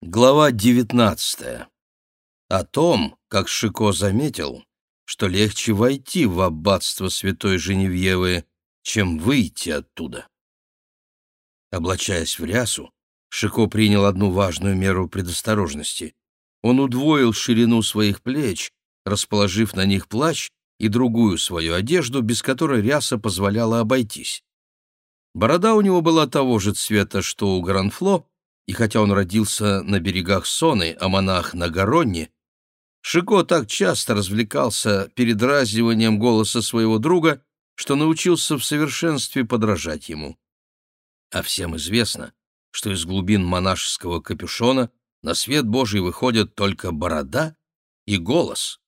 Глава 19. О том, как Шико заметил, что легче войти в аббатство святой Женевьевы, чем выйти оттуда. Облачаясь в рясу, Шико принял одну важную меру предосторожности. Он удвоил ширину своих плеч, расположив на них плащ и другую свою одежду, без которой ряса позволяла обойтись. Борода у него была того же цвета, что у Гранфло, и хотя он родился на берегах Соны, а монах на Гаронне, Шико так часто развлекался передразниванием голоса своего друга, что научился в совершенстве подражать ему. А всем известно, что из глубин монашеского капюшона на свет Божий выходят только борода и голос.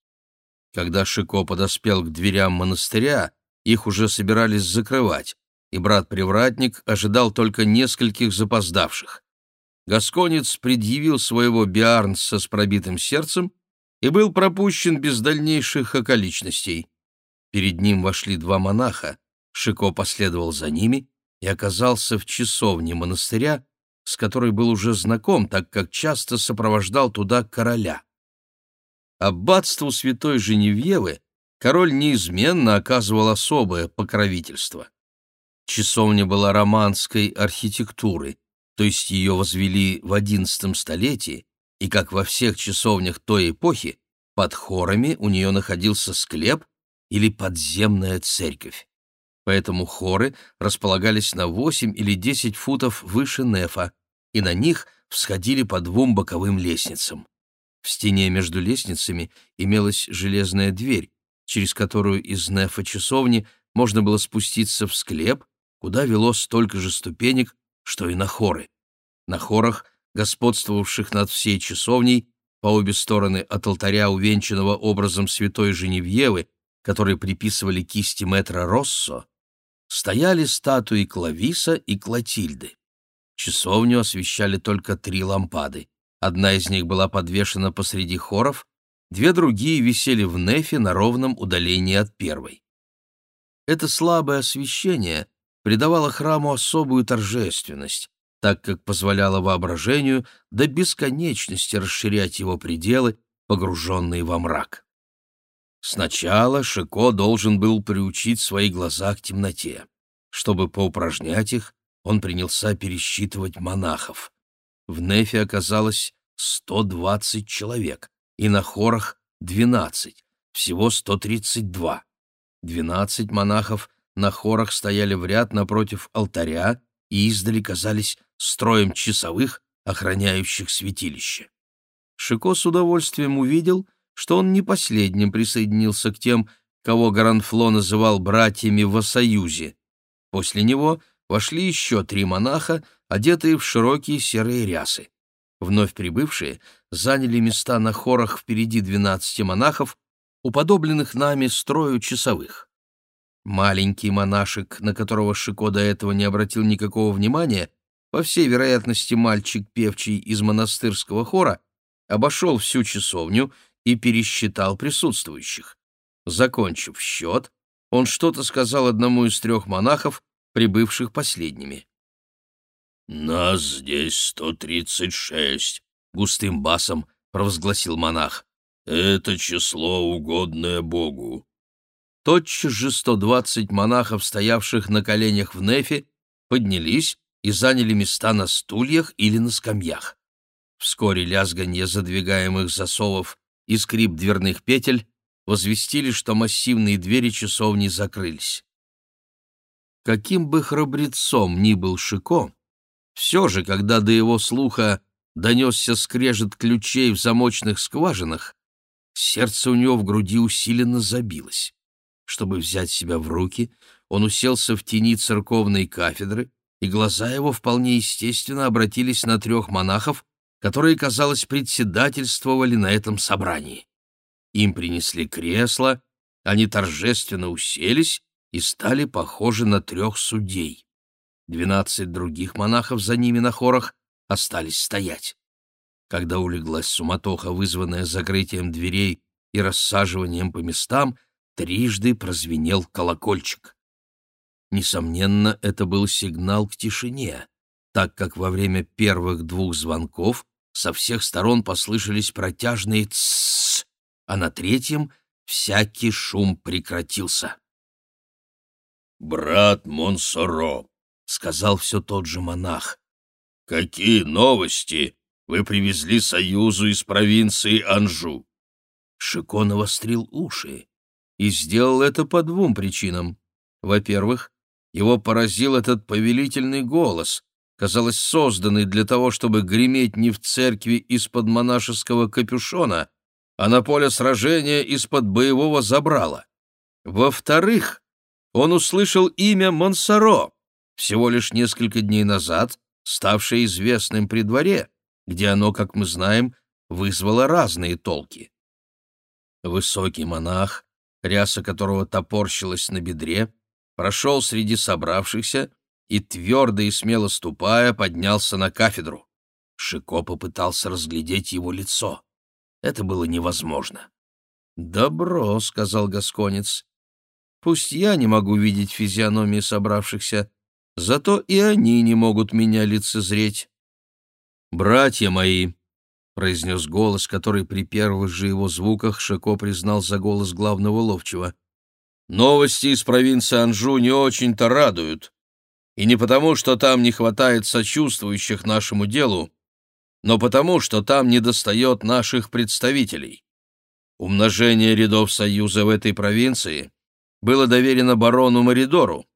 Когда Шико подоспел к дверям монастыря, их уже собирались закрывать, и брат-привратник ожидал только нескольких запоздавших. Гасконец предъявил своего биарнса с пробитым сердцем и был пропущен без дальнейших околичностей. Перед ним вошли два монаха, Шико последовал за ними и оказался в часовне монастыря, с которой был уже знаком, так как часто сопровождал туда короля. Аббатству святой Женевьевы король неизменно оказывал особое покровительство. Часовня была романской архитектуры, то есть ее возвели в XI столетии, и, как во всех часовнях той эпохи, под хорами у нее находился склеп или подземная церковь. Поэтому хоры располагались на 8 или 10 футов выше нефа, и на них всходили по двум боковым лестницам. В стене между лестницами имелась железная дверь, через которую из нефа часовни можно было спуститься в склеп, куда вело столько же ступенек, что и на хоры. На хорах, господствовавших над всей часовней, по обе стороны от алтаря, увенчанного образом святой Женевьевы, который приписывали кисти метра Россо, стояли статуи Клависа и Клотильды. Часовню освещали только три лампады. Одна из них была подвешена посреди хоров, две другие висели в нефе на ровном удалении от первой. Это слабое освещение придавало храму особую торжественность, так как позволяло воображению до бесконечности расширять его пределы, погруженные во мрак. Сначала Шико должен был приучить свои глаза к темноте. Чтобы поупражнять их, он принялся пересчитывать монахов. В Нефе оказалось 120 человек, и на хорах — 12, всего 132. 12 монахов на хорах стояли в ряд напротив алтаря и издали казались строем часовых, охраняющих святилище. Шико с удовольствием увидел, что он не последним присоединился к тем, кого Гаранфло называл братьями во союзе. После него вошли еще три монаха, одетые в широкие серые рясы. Вновь прибывшие заняли места на хорах впереди двенадцати монахов, уподобленных нами строю часовых. Маленький монашек, на которого Шико до этого не обратил никакого внимания, по всей вероятности мальчик, певчий из монастырского хора, обошел всю часовню и пересчитал присутствующих. Закончив счет, он что-то сказал одному из трех монахов, прибывших последними. «Нас здесь сто тридцать шесть», — густым басом провозгласил монах. «Это число, угодное Богу. Тотчас же сто двадцать монахов, стоявших на коленях в нефе, поднялись и заняли места на стульях или на скамьях. Вскоре лязганье задвигаемых засовов и скрип дверных петель возвестили, что массивные двери часовни закрылись. Каким бы храбрецом ни был Шико, все же, когда до его слуха донесся скрежет ключей в замочных скважинах, сердце у него в груди усиленно забилось. Чтобы взять себя в руки, он уселся в тени церковной кафедры, и глаза его вполне естественно обратились на трех монахов, которые, казалось, председательствовали на этом собрании. Им принесли кресло, они торжественно уселись и стали похожи на трех судей. Двенадцать других монахов за ними на хорах остались стоять. Когда улеглась суматоха, вызванная закрытием дверей и рассаживанием по местам, трижды прозвенел колокольчик. Несомненно, это был сигнал к тишине, так как во время первых двух звонков со всех сторон послышались протяжные «тссс», а на третьем всякий шум прекратился. «Брат Монсоро», — сказал все тот же монах, — «какие новости вы привезли Союзу из провинции Анжу?» Шико навострил уши и сделал это по двум причинам. Во-первых, его поразил этот повелительный голос, казалось, созданный для того, чтобы греметь не в церкви из-под монашеского капюшона, а на поле сражения из-под боевого забрала. Во-вторых, он услышал имя Монсоро, всего лишь несколько дней назад ставшее известным при дворе, где оно, как мы знаем, вызвало разные толки. Высокий монах, ряса которого топорщилась на бедре, прошел среди собравшихся и, твердо и смело ступая, поднялся на кафедру. Шико попытался разглядеть его лицо. Это было невозможно. «Добро», — сказал Гасконец. «Пусть я не могу видеть физиономии собравшихся, зато и они не могут меня лицезреть». «Братья мои», — произнес голос, который при первых же его звуках Шико признал за голос главного ловчего, — Новости из провинции Анжу не очень-то радуют. И не потому, что там не хватает сочувствующих нашему делу, но потому, что там недостает наших представителей. Умножение рядов Союза в этой провинции было доверено барону Маридору,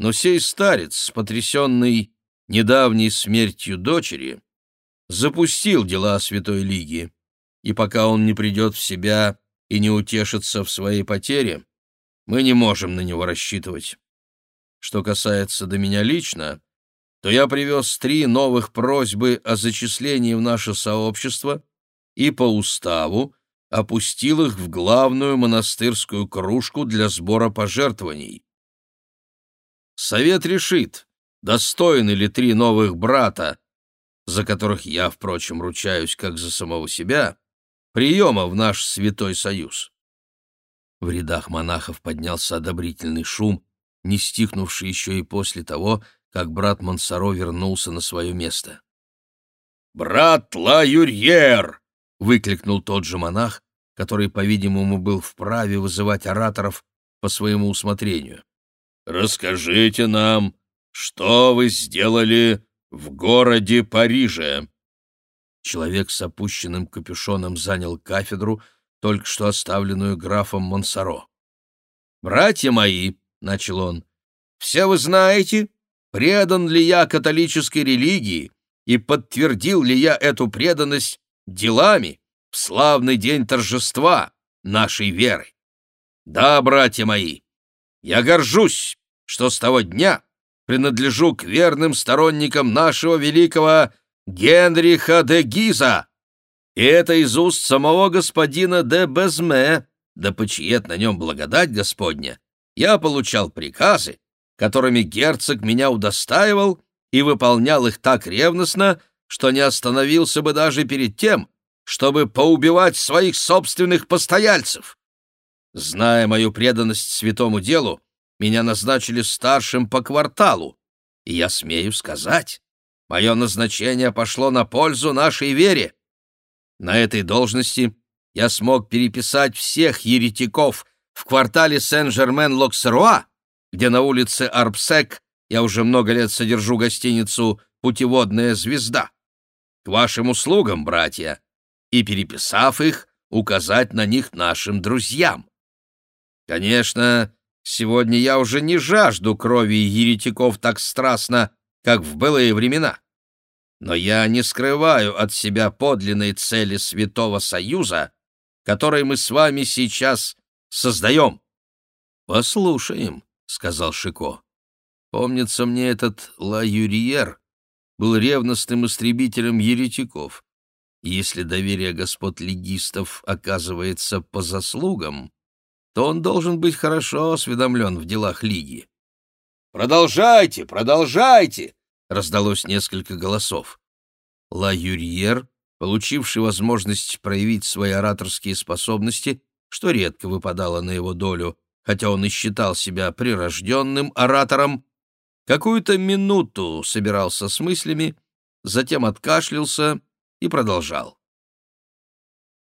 но сей старец, потрясенный недавней смертью дочери, запустил дела Святой Лиги, и пока он не придет в себя и не утешится в своей потере, мы не можем на него рассчитывать. Что касается до меня лично, то я привез три новых просьбы о зачислении в наше сообщество и по уставу опустил их в главную монастырскую кружку для сбора пожертвований. Совет решит, достойны ли три новых брата, за которых я, впрочем, ручаюсь как за самого себя, приема в наш святой союз. В рядах монахов поднялся одобрительный шум, не стихнувший еще и после того, как брат Монсоро вернулся на свое место. «Брат Ла-Юрьер!» — выкликнул тот же монах, который, по-видимому, был вправе вызывать ораторов по своему усмотрению. «Расскажите нам, что вы сделали в городе Париже?» Человек с опущенным капюшоном занял кафедру, только что оставленную графом Монсоро. «Братья мои», — начал он, — «все вы знаете, предан ли я католической религии и подтвердил ли я эту преданность делами в славный день торжества нашей веры. Да, братья мои, я горжусь, что с того дня принадлежу к верным сторонникам нашего великого Генриха де Гиза, и это из уст самого господина де Безме, да почиет на нем благодать Господня, я получал приказы, которыми герцог меня удостаивал и выполнял их так ревностно, что не остановился бы даже перед тем, чтобы поубивать своих собственных постояльцев. Зная мою преданность святому делу, меня назначили старшим по кварталу, и я смею сказать, мое назначение пошло на пользу нашей вере. На этой должности я смог переписать всех еретиков в квартале Сен-Жермен-Локсеруа, где на улице Арпсек я уже много лет содержу гостиницу «Путеводная звезда». К вашим услугам, братья, и, переписав их, указать на них нашим друзьям. Конечно, сегодня я уже не жажду крови еретиков так страстно, как в былые времена но я не скрываю от себя подлинной цели Святого Союза, который мы с вами сейчас создаем. — Послушаем, — сказал Шико. — Помнится мне, этот Ла Юриер был ревностным истребителем еретиков. если доверие господ легистов оказывается по заслугам, то он должен быть хорошо осведомлен в делах Лиги. «Продолжайте, продолжайте!» раздалось несколько голосов. Ла Юрьер, получивший возможность проявить свои ораторские способности, что редко выпадало на его долю, хотя он и считал себя прирожденным оратором, какую-то минуту собирался с мыслями, затем откашлялся и продолжал.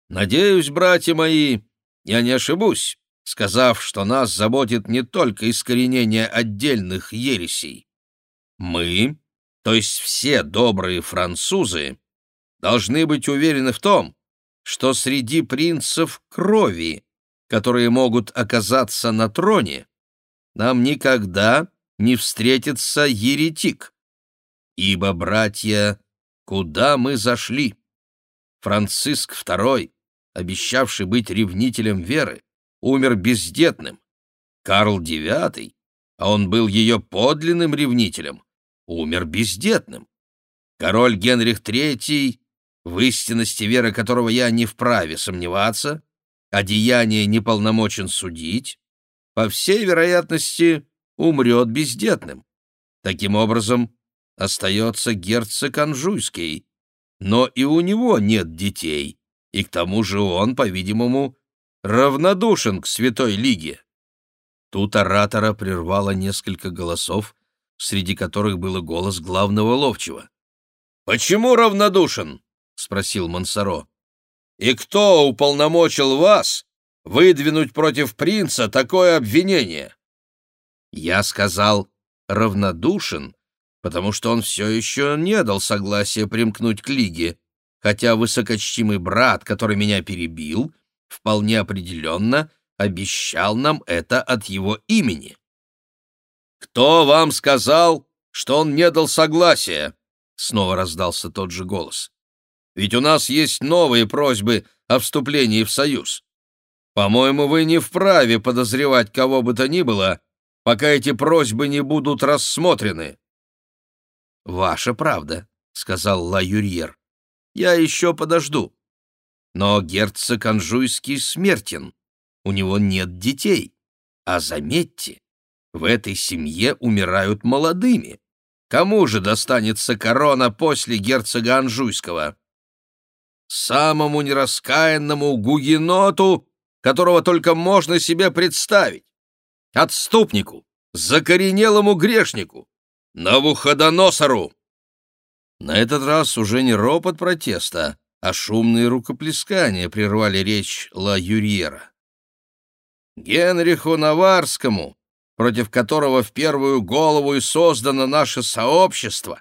«Надеюсь, братья мои, я не ошибусь, сказав, что нас заботит не только искоренение отдельных ересей. Мы, то есть все добрые французы, должны быть уверены в том, что среди принцев крови, которые могут оказаться на троне, нам никогда не встретится еретик. Ибо, братья, куда мы зашли? Франциск II, обещавший быть ревнителем веры, умер бездетным. Карл IX, а он был ее подлинным ревнителем, умер бездетным. Король Генрих III, в истинности веры которого я не вправе сомневаться, а деяние неполномочен судить, по всей вероятности, умрет бездетным. Таким образом, остается герцог Анжуйский, но и у него нет детей, и к тому же он, по-видимому, равнодушен к Святой Лиге. Тут оратора прервало несколько голосов, среди которых был голос главного ловчего. «Почему равнодушен?» — спросил Мансаро. «И кто уполномочил вас выдвинуть против принца такое обвинение?» Я сказал «равнодушен», потому что он все еще не дал согласия примкнуть к Лиге, хотя высокочтимый брат, который меня перебил, вполне определенно обещал нам это от его имени. «Кто вам сказал, что он не дал согласия?» Снова раздался тот же голос. «Ведь у нас есть новые просьбы о вступлении в союз. По-моему, вы не вправе подозревать кого бы то ни было, пока эти просьбы не будут рассмотрены». «Ваша правда», — сказал Ла Юрьер. «Я еще подожду. Но герцог Анжуйский смертен, у него нет детей. А заметьте, в этой семье умирают молодыми. Кому же достанется корона после герцога Анжуйского? Самому нераскаянному гугеноту, которого только можно себе представить. Отступнику, закоренелому грешнику, Навуходоносору. На этот раз уже не ропот протеста, а шумные рукоплескания прервали речь Ла Юрьера. Генриху Наварскому, против которого в первую голову и создано наше сообщество,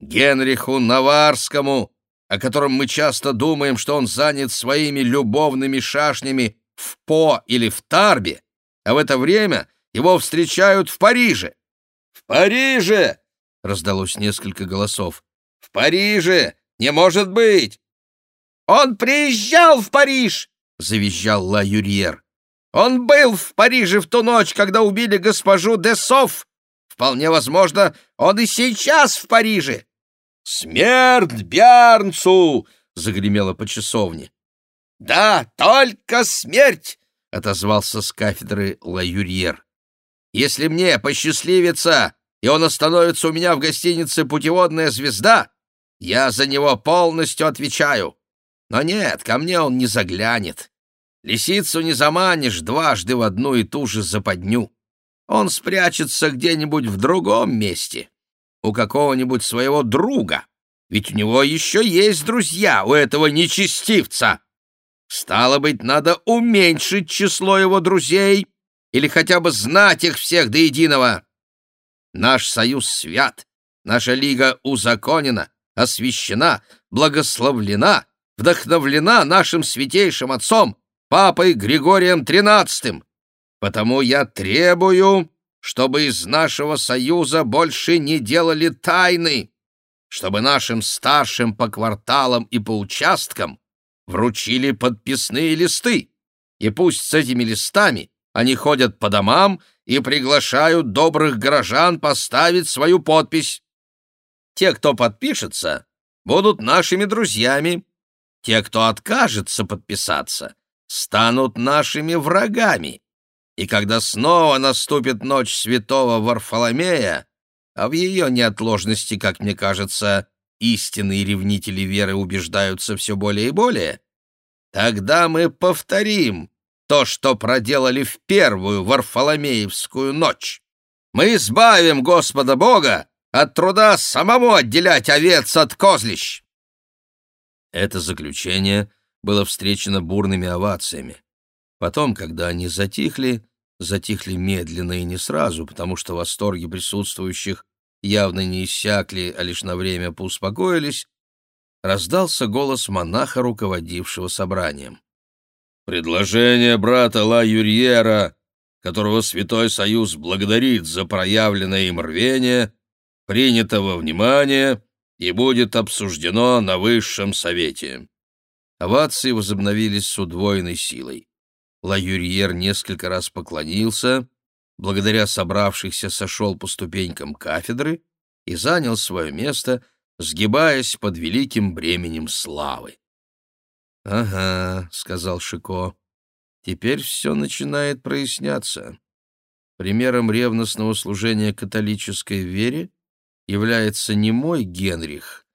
Генриху Наварскому, о котором мы часто думаем, что он занят своими любовными шашнями в По или в Тарбе, а в это время его встречают в Париже. «В Париже!» — раздалось несколько голосов. «В Париже! Не может быть! «Он приезжал в Париж!» — завизжал Ла Юрьер. «Он был в Париже в ту ночь, когда убили госпожу Десов. Вполне возможно, он и сейчас в Париже». «Смерть Бярнцу!» — загремело по часовне. «Да, только смерть!» — отозвался с кафедры Ла Юрьер. «Если мне посчастливится, и он остановится у меня в гостинице «Путеводная звезда», я за него полностью отвечаю. Но нет, ко мне он не заглянет. Лисицу не заманишь дважды в одну и ту же западню. Он спрячется где-нибудь в другом месте, у какого-нибудь своего друга, ведь у него еще есть друзья, у этого нечестивца. Стало быть, надо уменьшить число его друзей или хотя бы знать их всех до единого. Наш союз свят, наша лига узаконена, освящена, благословлена, вдохновлена нашим святейшим отцом, папой Григорием XIII. Потому я требую, чтобы из нашего союза больше не делали тайны, чтобы нашим старшим по кварталам и по участкам вручили подписные листы, и пусть с этими листами они ходят по домам и приглашают добрых горожан поставить свою подпись. Те, кто подпишется, будут нашими друзьями, те, кто откажется подписаться, станут нашими врагами. И когда снова наступит ночь святого Варфоломея, а в ее неотложности, как мне кажется, истинные ревнители веры убеждаются все более и более, тогда мы повторим то, что проделали в первую Варфоломеевскую ночь. Мы избавим Господа Бога от труда самому отделять овец от козлищ. Это заключение было встречено бурными овациями. Потом, когда они затихли, затихли медленно и не сразу, потому что восторги присутствующих явно не иссякли, а лишь на время поуспокоились, раздался голос монаха, руководившего собранием. «Предложение брата Ла Юрьера, которого Святой Союз благодарит за проявленное им рвение, принято во внимание и будет обсуждено на Высшем Совете». Овации возобновились с удвоенной силой. Ла Юрьер несколько раз поклонился, благодаря собравшихся сошел по ступенькам кафедры и занял свое место, сгибаясь под великим бременем славы. «Ага», — сказал Шико, — «теперь все начинает проясняться. Примером ревностного служения католической вере является не мой Генрих,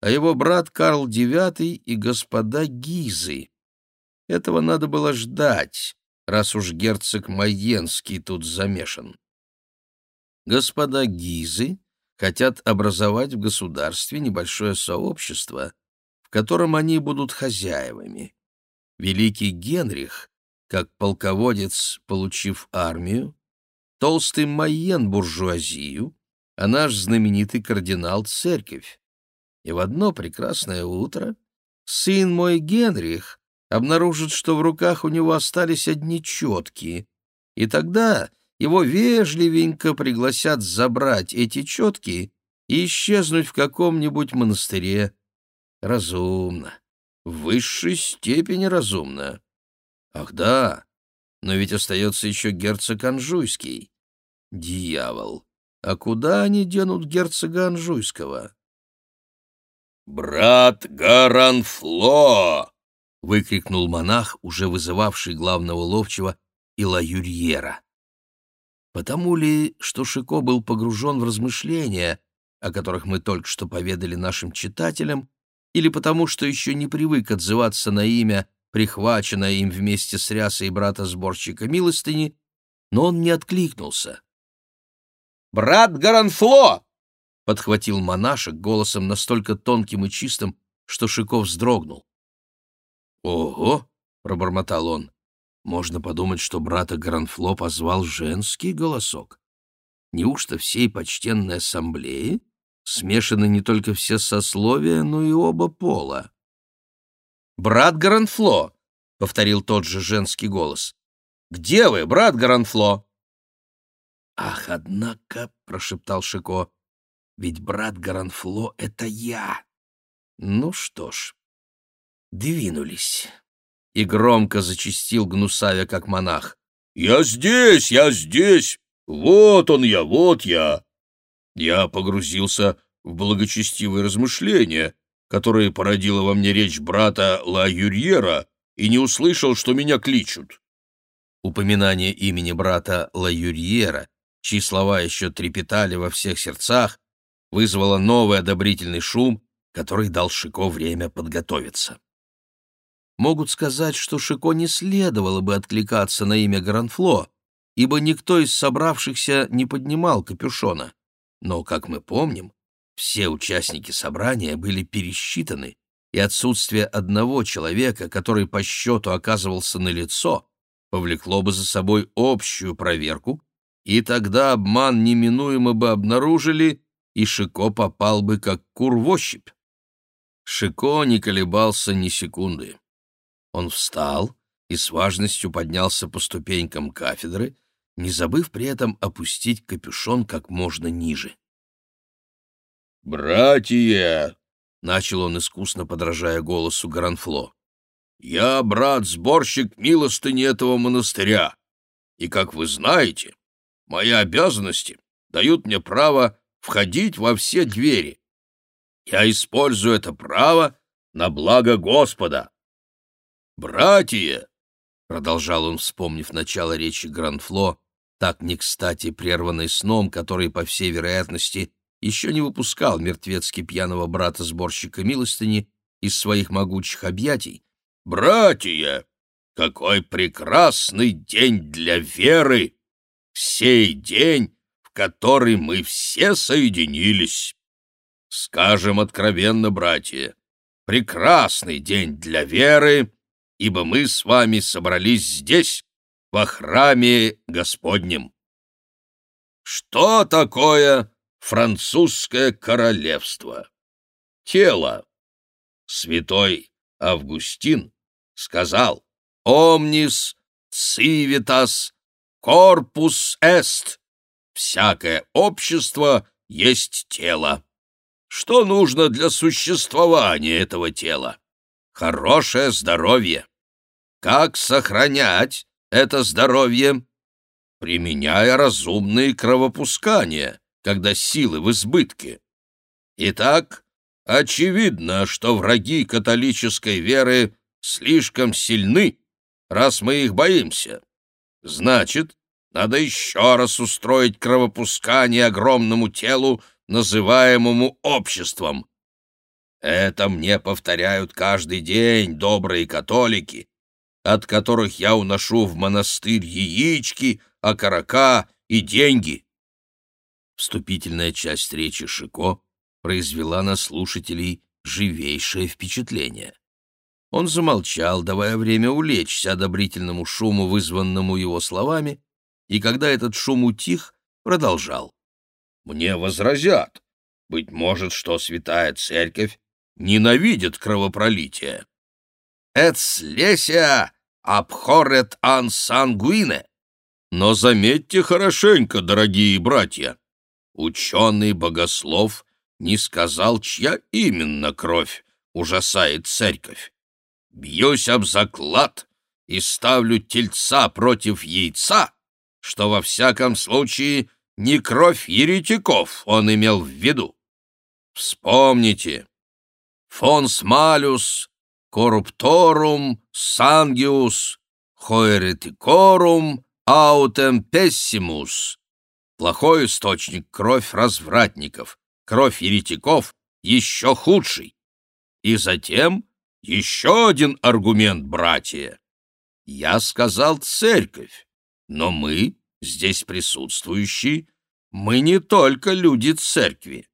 а его брат Карл IX и господа Гизы. Этого надо было ждать, раз уж герцог Майенский тут замешан. Господа Гизы хотят образовать в государстве небольшое сообщество, в котором они будут хозяевами. Великий Генрих, как полководец, получив армию, толстый Майен буржуазию, а наш знаменитый кардинал — церковь. И в одно прекрасное утро сын мой Генрих обнаружит, что в руках у него остались одни четки, и тогда его вежливенько пригласят забрать эти четки и исчезнуть в каком-нибудь монастыре. Разумно. В высшей степени разумно. Ах да, но ведь остается еще герцог Анжуйский. Дьявол! А куда они денут герцога Анжуйского? «Брат Гаранфло!» — выкрикнул монах, уже вызывавший главного ловчего Ила Юрьера. Потому ли, что Шико был погружен в размышления, о которых мы только что поведали нашим читателям, или потому, что еще не привык отзываться на имя, прихваченное им вместе с рясой брата-сборщика милостыни, но он не откликнулся. «Брат Гаранфло!» — подхватил монашек голосом настолько тонким и чистым, что Шиков вздрогнул. «Ого!» — пробормотал он. «Можно подумать, что брата Гранфло позвал женский голосок. Неужто всей почтенной ассамблеи смешаны не только все сословия, но и оба пола?» «Брат Гранфло!» — повторил тот же женский голос. «Где вы, брат Гранфло?» «Ах, однако!» — прошептал Шико. «Ведь брат Гранфло — это я!» «Ну что ж, двинулись. И громко зачистил гнусавя, как монах. «Я здесь, я здесь! Вот он я, вот я!» Я погрузился в благочестивые размышления, которые породила во мне речь брата Ла Юрьера, и не услышал, что меня кличут. Упоминание имени брата Ла Юрьера, чьи слова еще трепетали во всех сердцах, вызвало новый одобрительный шум, который дал Шико время подготовиться могут сказать, что Шико не следовало бы откликаться на имя Гранфло, ибо никто из собравшихся не поднимал капюшона. Но, как мы помним, все участники собрания были пересчитаны, и отсутствие одного человека, который по счету оказывался на лицо, повлекло бы за собой общую проверку, и тогда обман неминуемо бы обнаружили, и Шико попал бы как кур в ощупь. Шико не колебался ни секунды. Он встал и с важностью поднялся по ступенькам кафедры, не забыв при этом опустить капюшон как можно ниже. «Братья!» — начал он, искусно подражая голосу Гранфло. «Я брат-сборщик милостыни этого монастыря, и, как вы знаете, мои обязанности дают мне право входить во все двери. Я использую это право на благо Господа. «Братья!» — продолжал он, вспомнив начало речи Гранфло, так не кстати прерванной сном, который, по всей вероятности, еще не выпускал мертвецки пьяного брата-сборщика милостыни из своих могучих объятий. «Братья! Какой прекрасный день для веры! Сей день, в который мы все соединились! Скажем откровенно, братья, прекрасный день для веры, ибо мы с вами собрались здесь, во храме Господнем. Что такое французское королевство? Тело. Святой Августин сказал «Omnis civitas corpus est» «Всякое общество есть тело». Что нужно для существования этого тела? Хорошее здоровье. Как сохранять это здоровье? Применяя разумные кровопускания, когда силы в избытке. Итак, очевидно, что враги католической веры слишком сильны, раз мы их боимся. Значит, надо еще раз устроить кровопускание огромному телу, называемому обществом. Это мне повторяют каждый день добрые католики, от которых я уношу в монастырь яички, окорока и деньги. Вступительная часть речи Шико произвела на слушателей живейшее впечатление. Он замолчал, давая время улечься одобрительному шуму, вызванному его словами, и когда этот шум утих, продолжал. «Мне возразят. Быть может, что святая церковь ненавидит кровопролитие. «Эт слеся абхорет ан сангуине». Но заметьте хорошенько, дорогие братья, ученый-богослов не сказал, чья именно кровь ужасает церковь. Бьюсь об заклад и ставлю тельца против яйца, что во всяком случае не кровь еретиков он имел в виду. Вспомните, фонс малюс, коррупторум, сангиус, хоеретикорум, аутем пессимус. Плохой источник — кровь развратников, кровь еретиков — еще худший. И затем еще один аргумент, братья. Я сказал церковь, но мы, здесь присутствующие, мы не только люди церкви.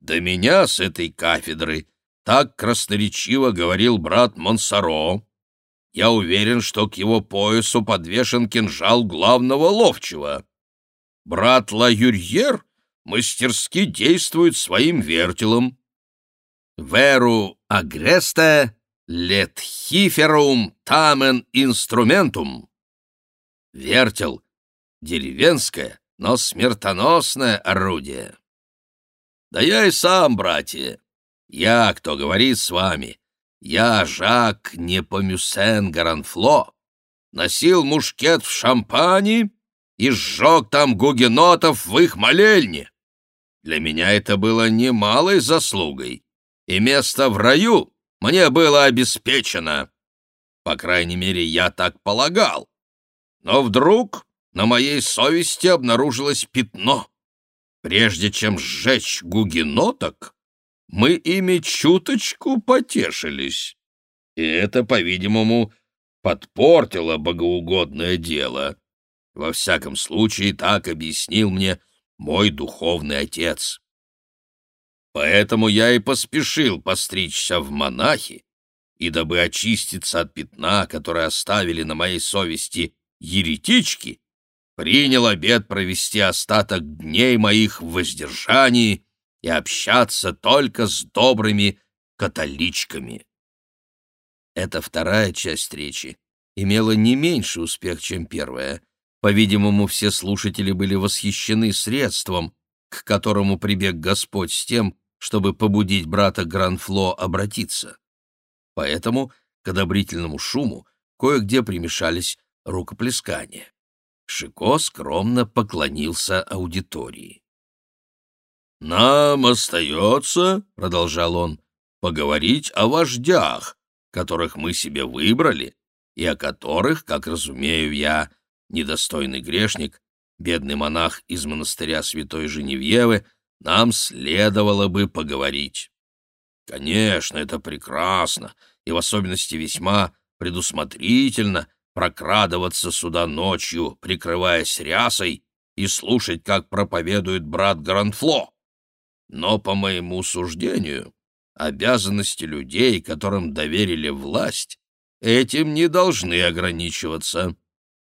До меня с этой кафедры так красноречиво говорил брат Монсоро. Я уверен, что к его поясу подвешен кинжал главного ловчего. Брат Ла-Юрьер мастерски действует своим вертелом. Веру агресте лет хиферум тамен инструментум. Вертел — деревенское, но смертоносное орудие. Да я и сам, братья. Я, кто говорит с вами, я, Жак Непомюсен Гаранфло, носил мушкет в шампане и сжег там гугенотов в их молельне. Для меня это было немалой заслугой, и место в раю мне было обеспечено. По крайней мере, я так полагал. Но вдруг на моей совести обнаружилось пятно. Прежде чем сжечь гугеноток, мы ими чуточку потешились. И это, по-видимому, подпортило богоугодное дело. Во всяком случае, так объяснил мне мой духовный отец. Поэтому я и поспешил постричься в монахи, и дабы очиститься от пятна, которое оставили на моей совести еретички, принял обет провести остаток дней моих в воздержании и общаться только с добрыми католичками. Эта вторая часть речи имела не меньший успех, чем первая. По-видимому, все слушатели были восхищены средством, к которому прибег Господь с тем, чтобы побудить брата Гранфло обратиться. Поэтому к одобрительному шуму кое-где примешались рукоплескания. Шико скромно поклонился аудитории. «Нам остается, — продолжал он, — поговорить о вождях, которых мы себе выбрали, и о которых, как разумею я, недостойный грешник, бедный монах из монастыря святой Женевьевы, нам следовало бы поговорить. Конечно, это прекрасно, и в особенности весьма предусмотрительно прокрадываться сюда ночью, прикрываясь рясой, и слушать, как проповедует брат Гранфло. Но, по моему суждению, обязанности людей, которым доверили власть, этим не должны ограничиваться.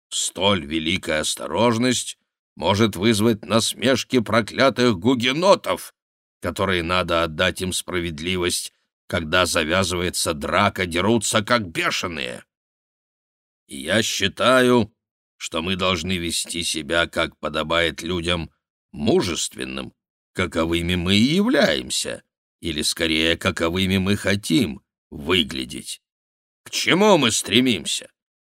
Столь великая осторожность может вызвать насмешки проклятых гугенотов, которые надо отдать им справедливость, когда завязывается драка, дерутся как бешеные. И я считаю, что мы должны вести себя, как подобает людям, мужественным, каковыми мы и являемся, или, скорее, каковыми мы хотим выглядеть. К чему мы стремимся?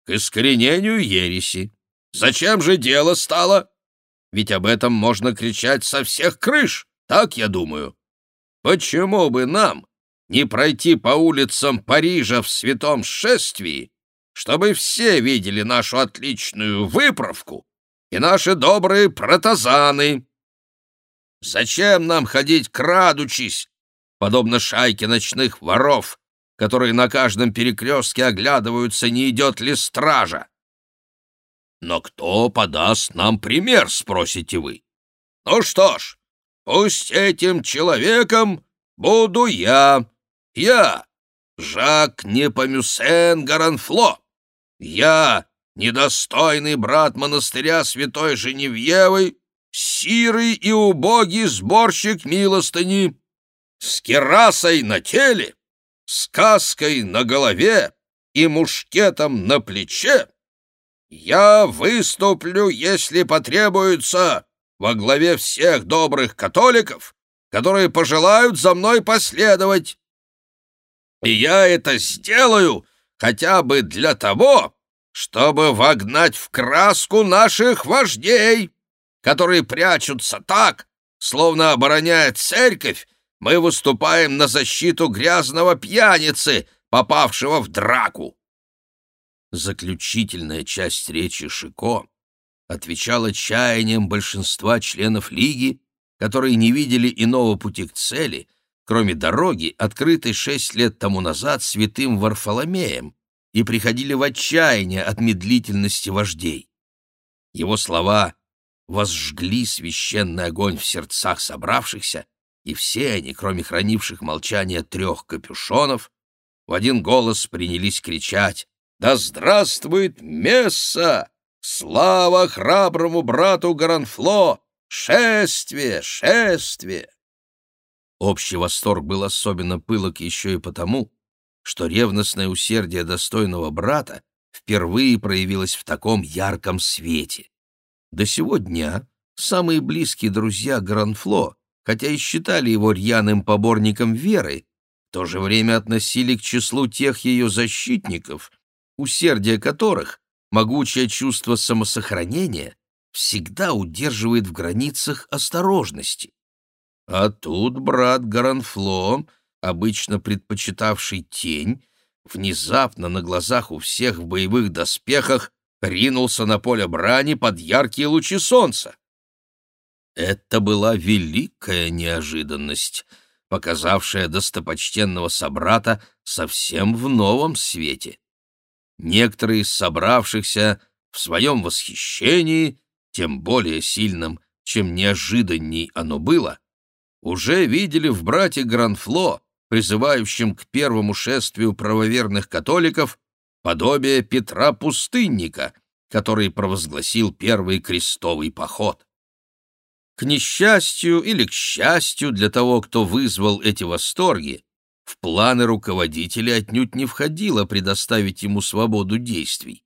К искоренению ереси. Зачем же дело стало? Ведь об этом можно кричать со всех крыш, так я думаю. Почему бы нам не пройти по улицам Парижа в святом шествии, чтобы все видели нашу отличную выправку и наши добрые протазаны? Зачем нам ходить крадучись, подобно шайке ночных воров, которые на каждом перекрестке оглядываются, не идет ли стража? Но кто подаст нам пример, спросите вы? Ну что ж, пусть этим человеком буду я, я, Жак Непомюсен Гаранфло. Я, недостойный брат монастыря святой Женевьевы, сирый и убогий сборщик милостыни, с керасой на теле, с каской на голове и мушкетом на плече, я выступлю, если потребуется, во главе всех добрых католиков, которые пожелают за мной последовать. И я это сделаю хотя бы для того, чтобы вогнать в краску наших вождей, которые прячутся так, словно обороняя церковь, мы выступаем на защиту грязного пьяницы, попавшего в драку. Заключительная часть речи Шико отвечала чаяниям большинства членов Лиги, которые не видели иного пути к цели, кроме дороги, открытой шесть лет тому назад святым Варфоломеем, и приходили в отчаяние от медлительности вождей. Его слова возжгли священный огонь в сердцах собравшихся, и все они, кроме хранивших молчание трех капюшонов, в один голос принялись кричать «Да здравствует Месса! Слава храброму брату Гаранфло! Шествие! Шествие!» Общий восторг был особенно пылок еще и потому, что ревностное усердие достойного брата впервые проявилось в таком ярком свете. До сего дня самые близкие друзья Гранфло, хотя и считали его рьяным поборником веры, в то же время относили к числу тех ее защитников, усердие которых, могучее чувство самосохранения, всегда удерживает в границах осторожности. А тут брат Гаранфло, обычно предпочитавший тень, внезапно на глазах у всех в боевых доспехах ринулся на поле брани под яркие лучи солнца. Это была великая неожиданность, показавшая достопочтенного собрата совсем в новом свете. Некоторые из собравшихся в своем восхищении, тем более сильным, чем неожиданней оно было, уже видели в брате Гранфло, призывающем к первому шествию правоверных католиков, подобие Петра Пустынника, который провозгласил первый крестовый поход. К несчастью или к счастью для того, кто вызвал эти восторги, в планы руководителя отнюдь не входило предоставить ему свободу действий.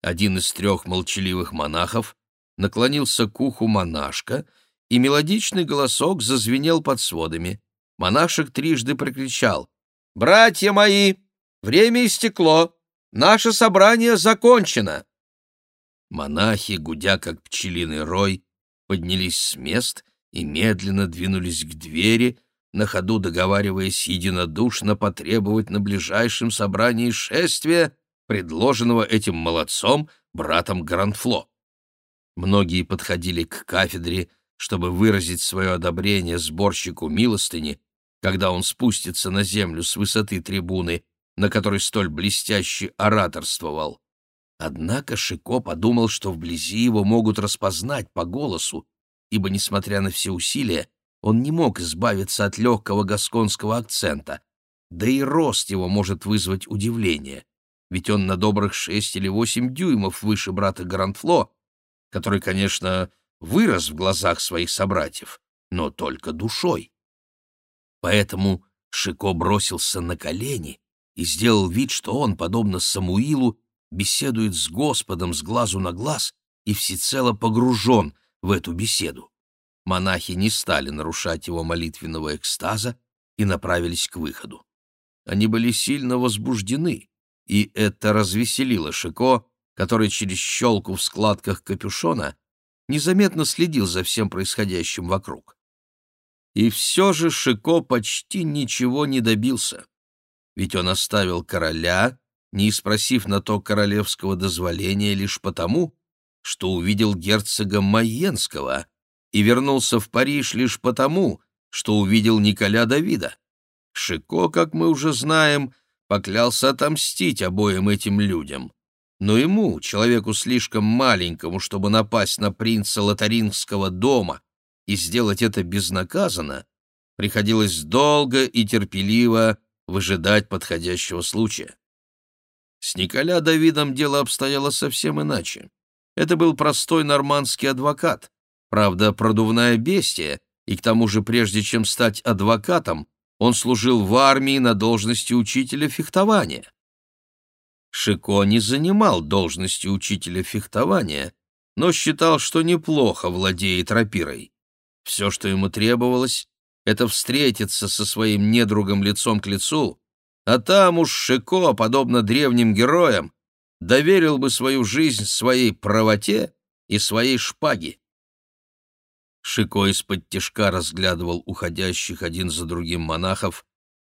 Один из трех молчаливых монахов наклонился к уху монашка, и мелодичный голосок зазвенел под сводами. Монашек трижды прокричал «Братья мои, время истекло, наше собрание закончено!» Монахи, гудя как пчелиный рой, поднялись с мест и медленно двинулись к двери, на ходу договариваясь единодушно потребовать на ближайшем собрании шествия, предложенного этим молодцом, братом Гранфло. Многие подходили к кафедре, чтобы выразить свое одобрение сборщику милостыни, когда он спустится на землю с высоты трибуны, на которой столь блестяще ораторствовал. Однако Шико подумал, что вблизи его могут распознать по голосу, ибо, несмотря на все усилия, Он не мог избавиться от легкого гасконского акцента, да и рост его может вызвать удивление, ведь он на добрых шесть или восемь дюймов выше брата Грандфло, который, конечно, вырос в глазах своих собратьев, но только душой. Поэтому Шико бросился на колени и сделал вид, что он, подобно Самуилу, беседует с Господом с глазу на глаз и всецело погружен в эту беседу. Монахи не стали нарушать его молитвенного экстаза и направились к выходу. Они были сильно возбуждены, и это развеселило Шико, который через щелку в складках капюшона незаметно следил за всем происходящим вокруг. И все же Шико почти ничего не добился, ведь он оставил короля, не спросив на то королевского дозволения лишь потому, что увидел герцога Майенского и вернулся в Париж лишь потому, что увидел Николя Давида. Шико, как мы уже знаем, поклялся отомстить обоим этим людям. Но ему, человеку слишком маленькому, чтобы напасть на принца Лотарингского дома и сделать это безнаказанно, приходилось долго и терпеливо выжидать подходящего случая. С Николя Давидом дело обстояло совсем иначе. Это был простой нормандский адвокат, правда, продувная бестия, и к тому же прежде чем стать адвокатом, он служил в армии на должности учителя фехтования. Шико не занимал должности учителя фехтования, но считал, что неплохо владеет рапирой. Все, что ему требовалось, это встретиться со своим недругом лицом к лицу, а там уж Шико, подобно древним героям, доверил бы свою жизнь своей правоте и своей шпаге. Шико из-под тишка разглядывал уходящих один за другим монахов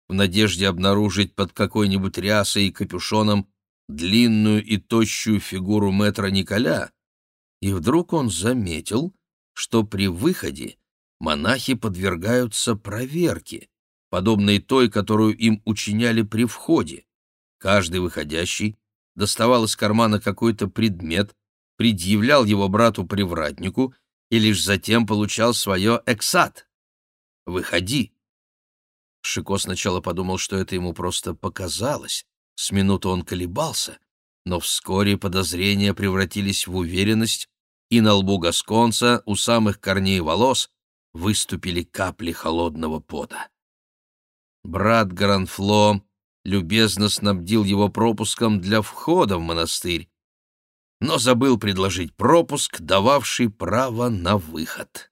в надежде обнаружить под какой-нибудь рясой и капюшоном длинную и тощую фигуру мэтра Николя, и вдруг он заметил, что при выходе монахи подвергаются проверке, подобной той, которую им учиняли при входе. Каждый выходящий доставал из кармана какой-то предмет, предъявлял его брату-привратнику — и лишь затем получал свое эксат. «Выходи!» Шико сначала подумал, что это ему просто показалось. С минуту он колебался, но вскоре подозрения превратились в уверенность, и на лбу Гасконца у самых корней волос выступили капли холодного пота. Брат Гранфло любезно снабдил его пропуском для входа в монастырь, но забыл предложить пропуск, дававший право на выход.